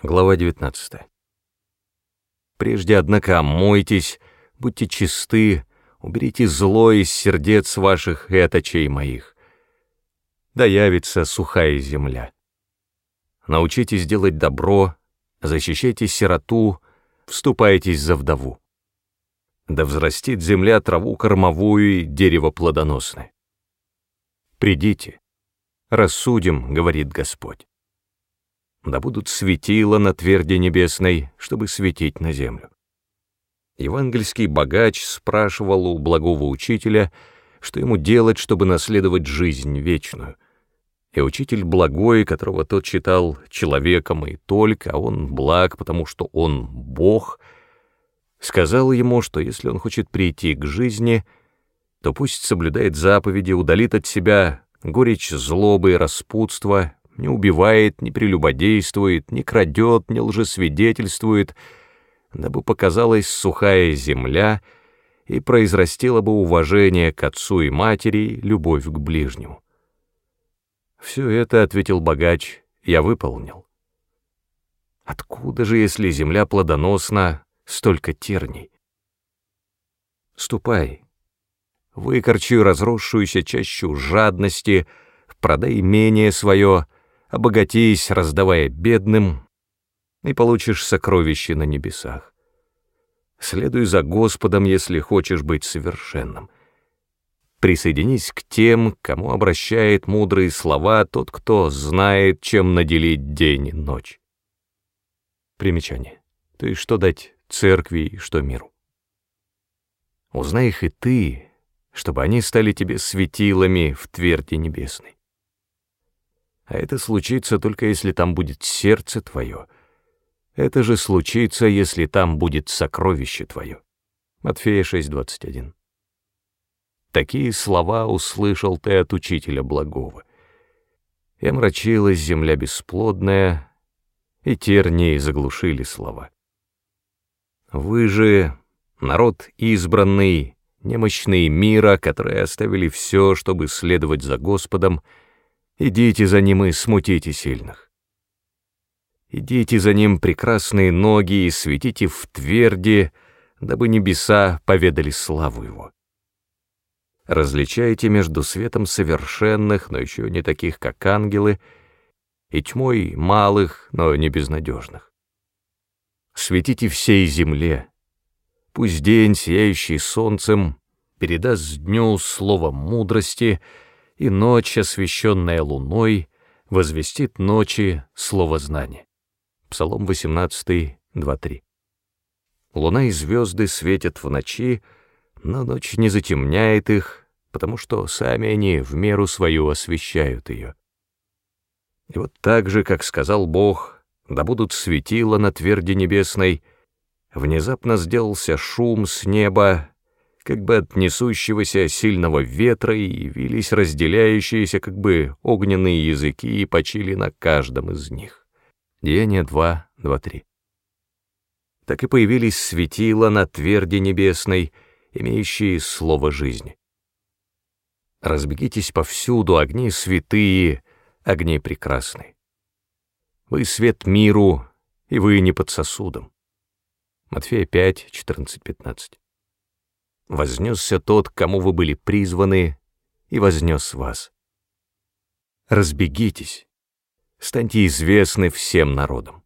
Глава 19. Прежде, однако, омойтесь, будьте чисты, уберите зло из сердец ваших и от очей моих. Да явится сухая земля. Научитесь делать добро, защищайте сироту, вступайтесь за вдову. Да взрастит земля траву кормовую и дерево плодоносное. Придите, рассудим, говорит Господь да будут светила на тверди небесной, чтобы светить на землю. Евангельский богач спрашивал у благого учителя, что ему делать, чтобы наследовать жизнь вечную. И учитель благой, которого тот считал человеком и только, а он благ, потому что он Бог, сказал ему, что если он хочет прийти к жизни, то пусть соблюдает заповеди, удалит от себя горечь злобы и распутства, не убивает, не прелюбодействует, не крадет, не лжесвидетельствует, дабы показалась сухая земля и произрастила бы уважение к отцу и матери, любовь к ближнему. Все это, — ответил богач, — я выполнил. Откуда же, если земля плодоносна, столько терней? Ступай, выкорчи разросшуюся чащу жадности, продай имение свое — обогатись, раздавая бедным, и получишь сокровища на небесах. Следуй за Господом, если хочешь быть совершенным. Присоединись к тем, кому обращает мудрые слова тот, кто знает, чем наделить день и ночь. Примечание. То есть что дать церкви и что миру. Узнай их и ты, чтобы они стали тебе светилами в тверди небесной. А это случится только если там будет сердце твое. Это же случится, если там будет сокровище твое. Матфея 6:21. Такие слова услышал ты от учителя благого. И омрачилась земля бесплодная, и тернии заглушили слова. Вы же, народ избранный, немощные мира, которые оставили все, чтобы следовать за Господом, — Идите за ним и смутите сильных. Идите за ним прекрасные ноги и светите в тверди, дабы небеса поведали славу его. Различайте между светом совершенных, но еще не таких, как ангелы, и тьмой малых, но не безнадежных. Светите всей земле, пусть день, сияющий солнцем, передаст дню слово мудрости — и ночь, освещенная луной, возвестит ночи слово знания. Псалом 18, 2-3. Луна и звезды светят в ночи, но ночь не затемняет их, потому что сами они в меру свою освещают ее. И вот так же, как сказал Бог, да будут светила на тверди небесной, внезапно сделался шум с неба, как бы от несущегося сильного ветра, и явились разделяющиеся как бы огненные языки и почили на каждом из них. Деяние 2, 2, 3. Так и появились светила на тверди небесной, имеющие слово жизни. Разбегитесь повсюду, огни святые, огни прекрасные. Вы свет миру, и вы не под сосудом. Матфея 5, 14, 15 вознесся тот, кому вы были призваны, и вознес вас. Разбегитесь, станьте известны всем народам.